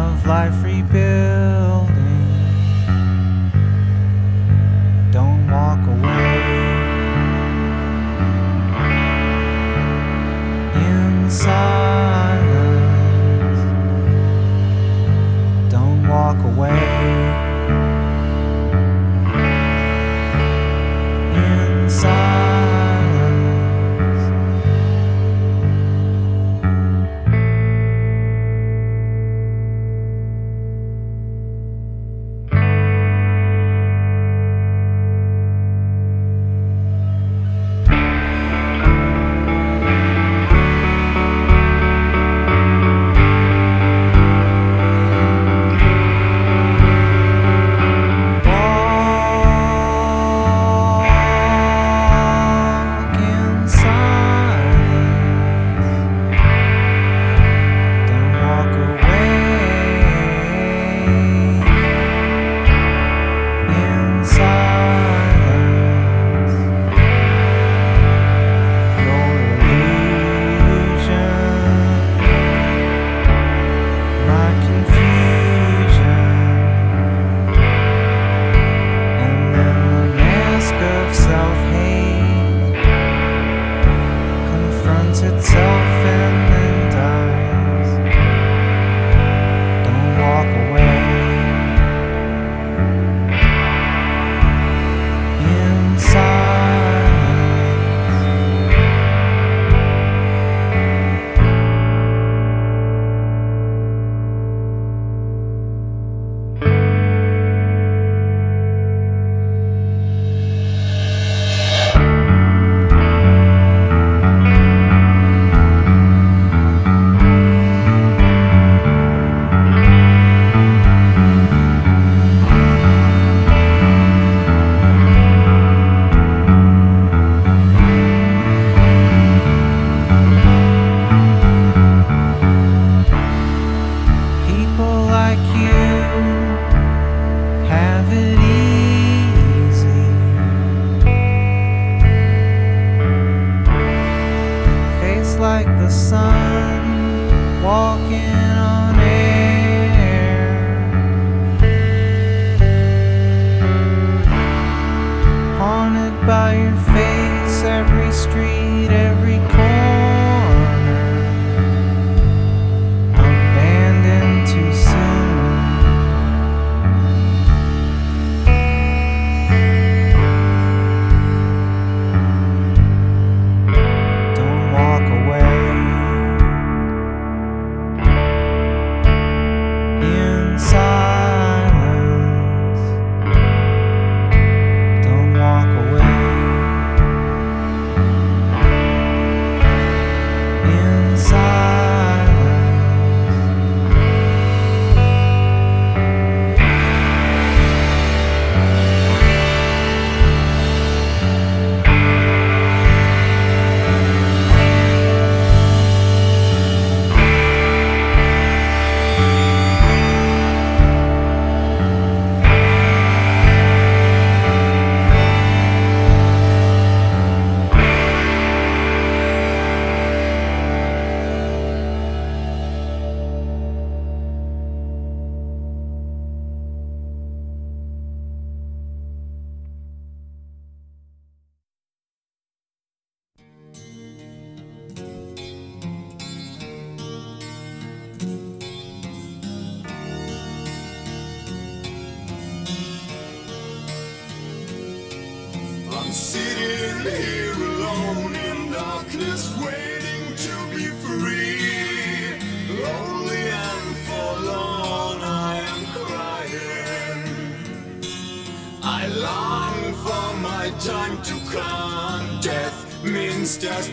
of life rebuilding. Don't walk away.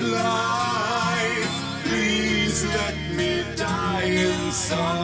life. Please let me die inside.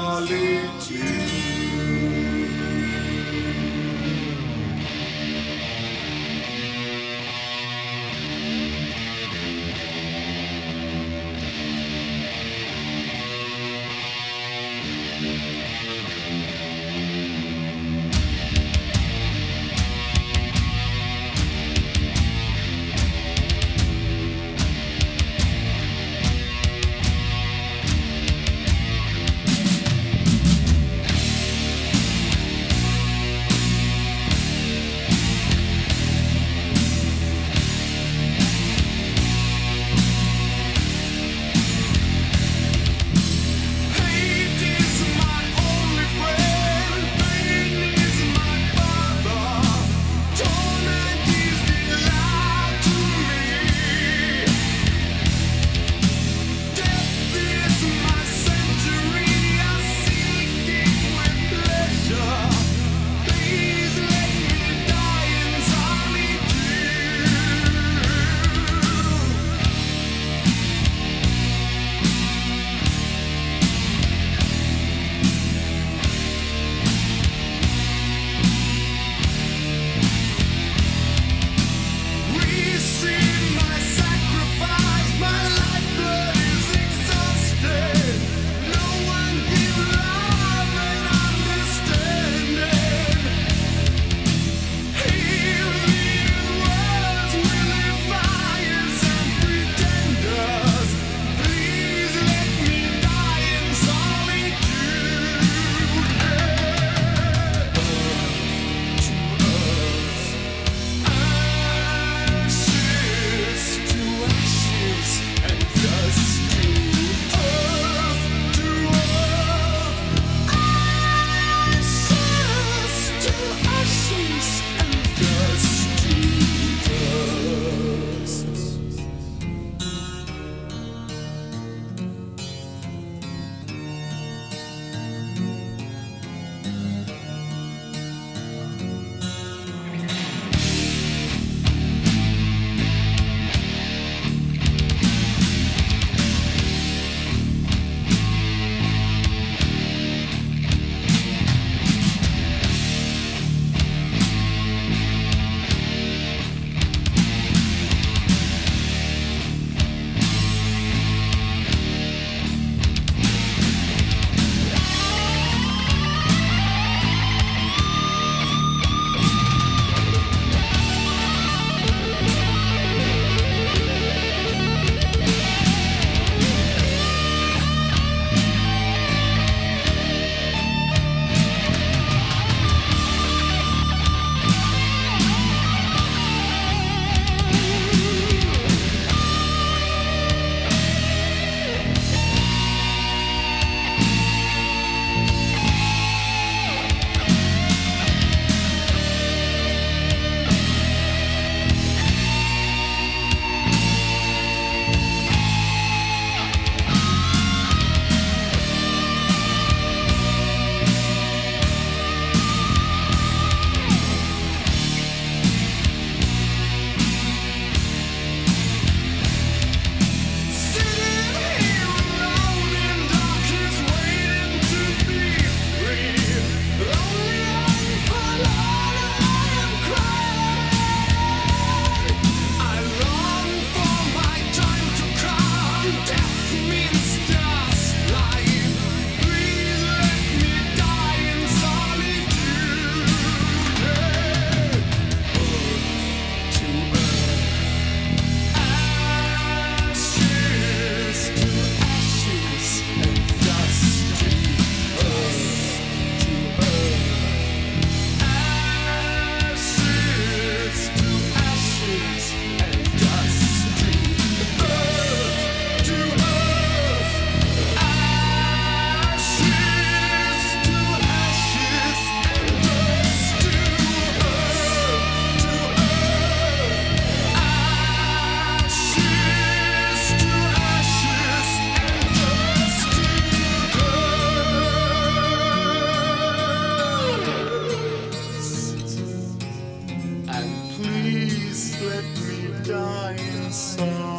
us.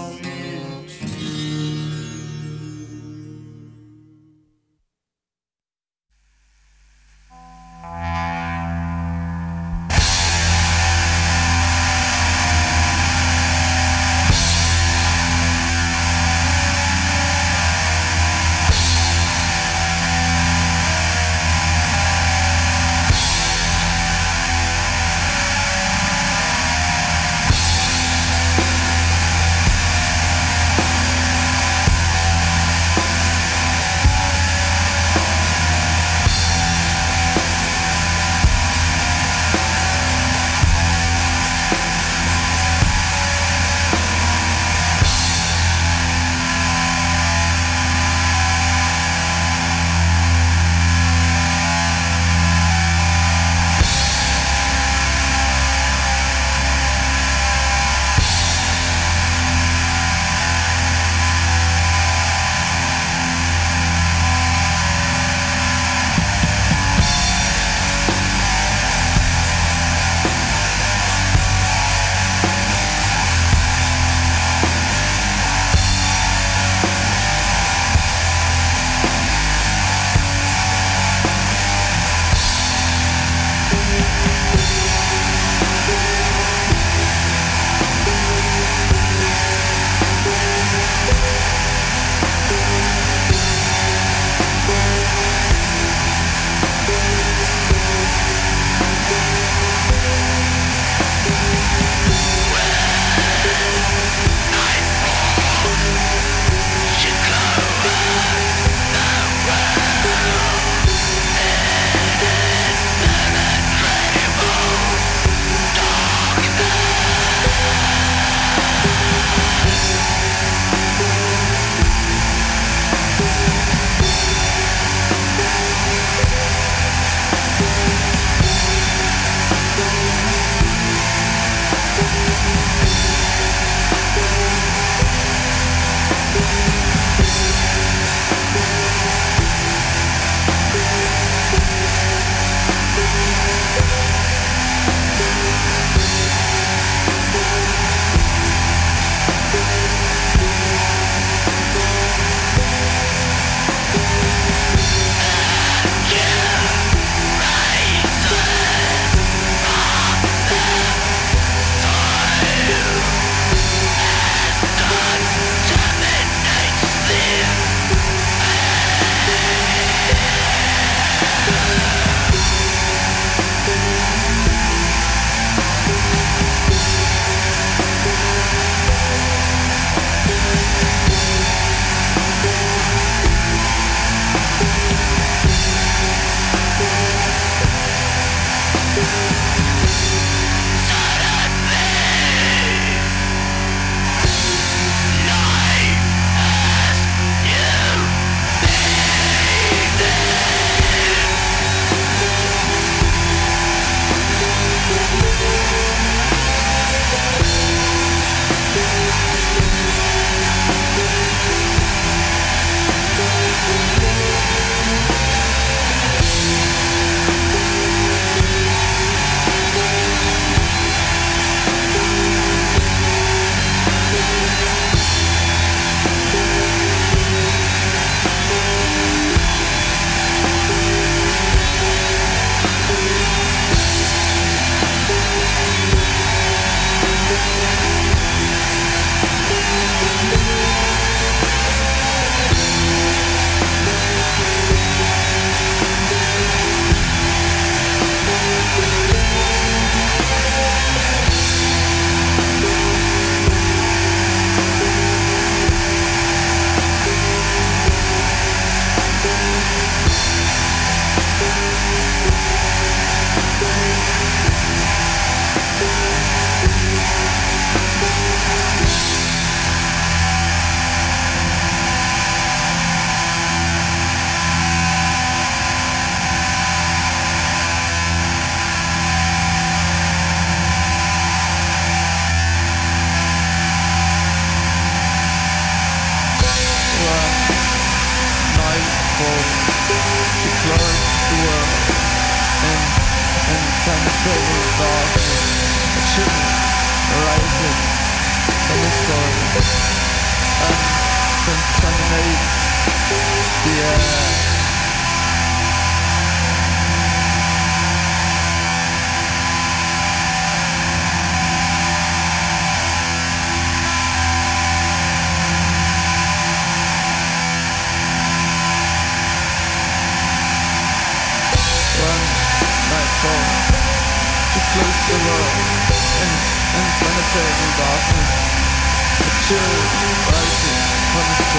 얼핏 번쩍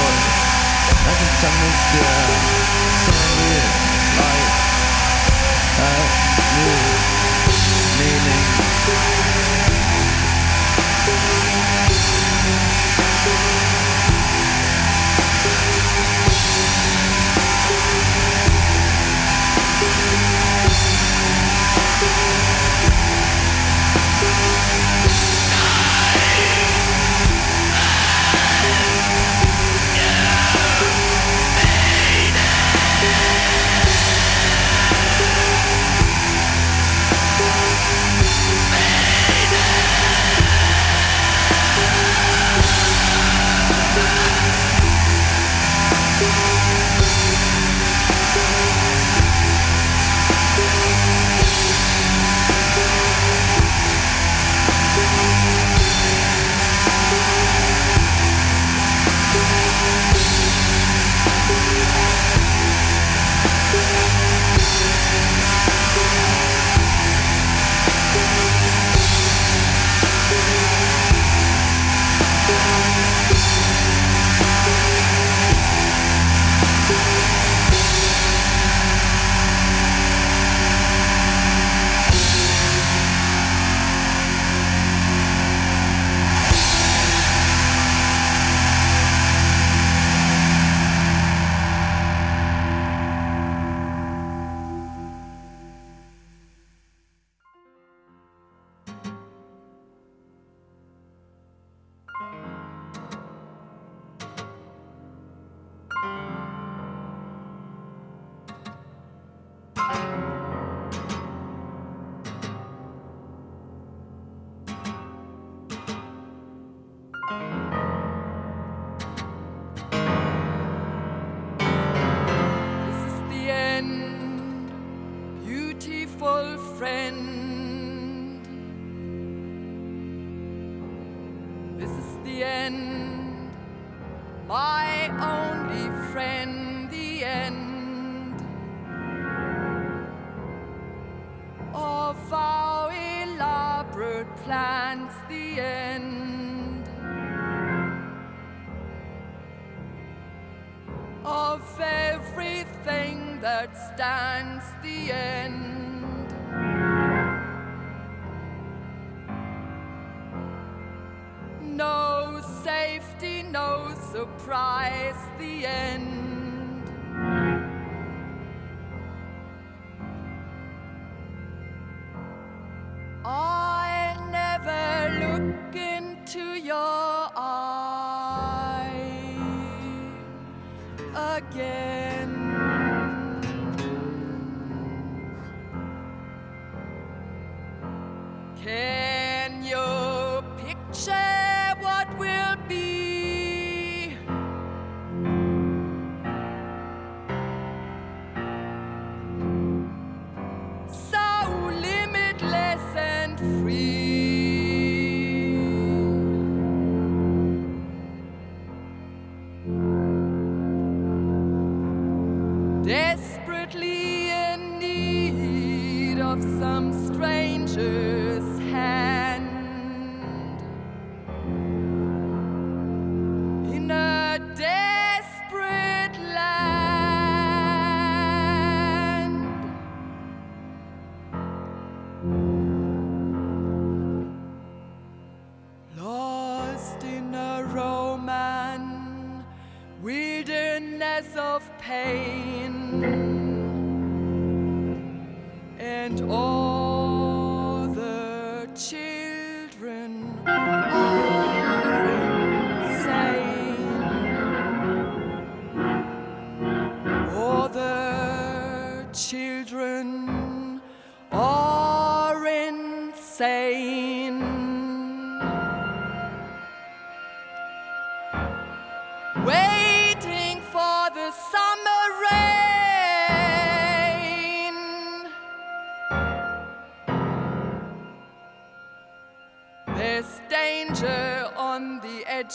아직 장면이야 성의 light I knew meaning Thank you.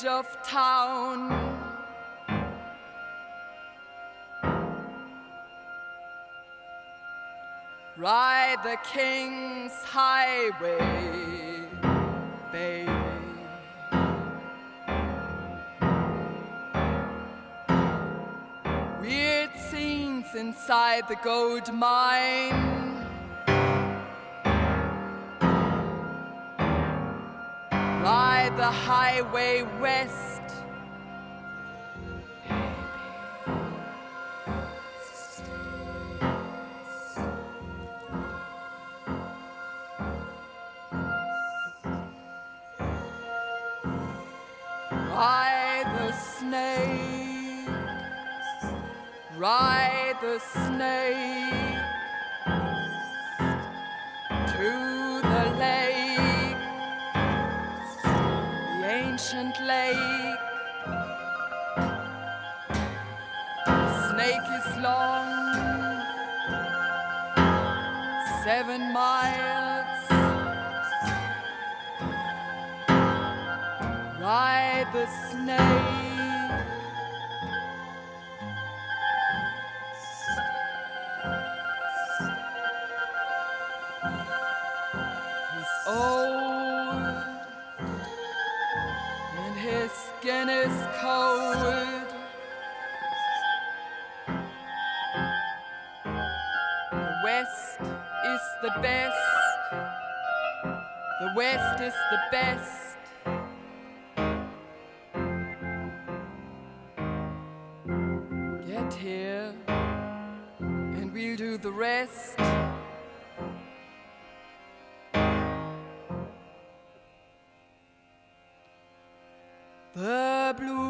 Edge of town. Ride the King's Highway, baby. Weird scenes inside the gold mine. Ride the highway west. Ride the snake. Ride the snake to ancient lake. Snake is long, seven miles. Ride the snake. West is the best. Get here and we'll do the rest. The blue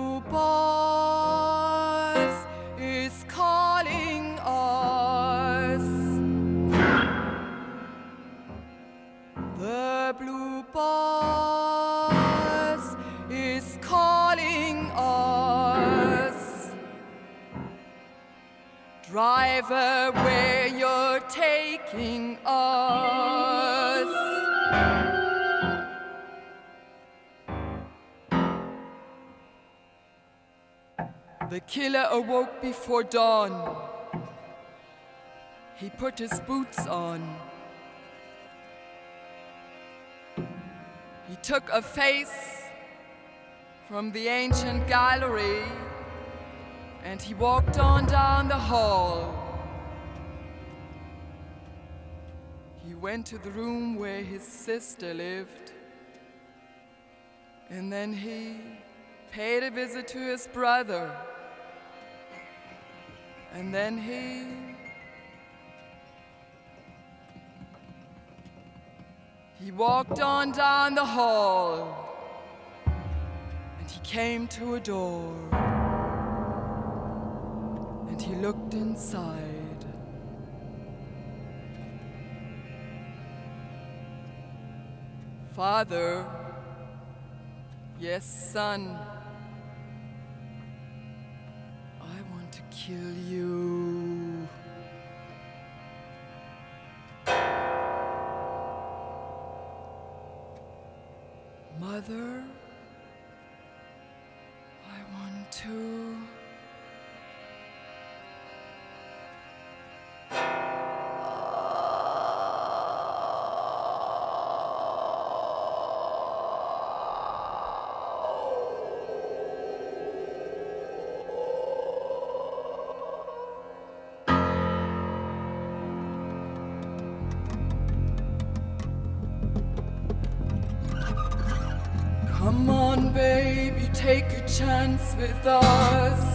Where you're taking us. The killer awoke before dawn. He put his boots on. He took a face from the ancient gallery and he walked on down the hall. He went to the room where his sister lived. And then he paid a visit to his brother. And then he. He walked on down the hall. And he came to a door. And he looked inside. Father, yes, son, I want to kill you. Mother, take a chance with us.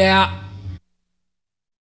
Ja,